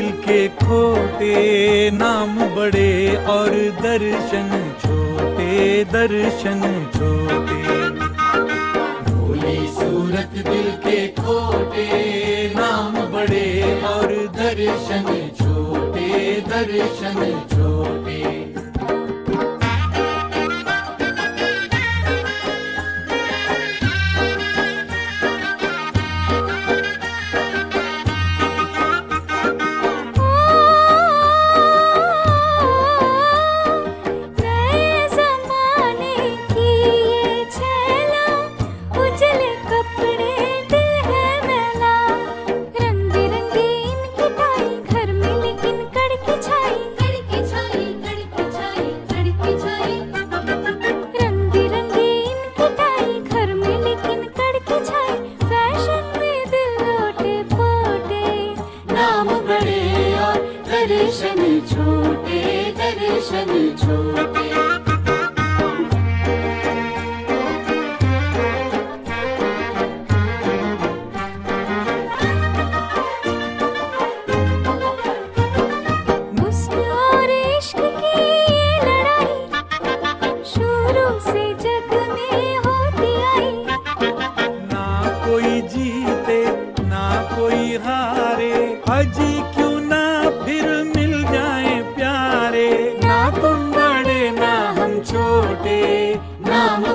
दिल के खोटे नाम बड़े और दर्शन छोटे दर्शन छोटे। भोली सूरत दिल के खोटे, नाम बड़े और दर्शन छोटे दर्शन छोटे। दर्शन छोटे दर्शन छोटे। की जीते ना कोई हारे क्यों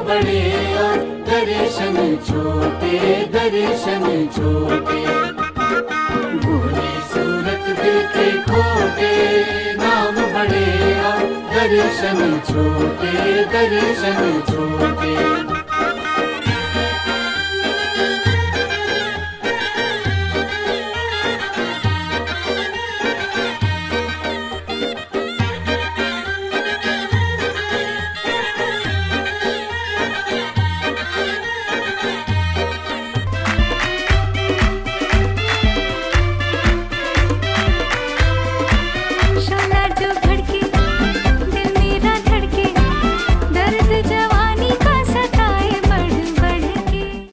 बड़े और दर्शन छोटे। भोली के खोटे नाम बड़े और दर्शन छोटे दर्शन छोटे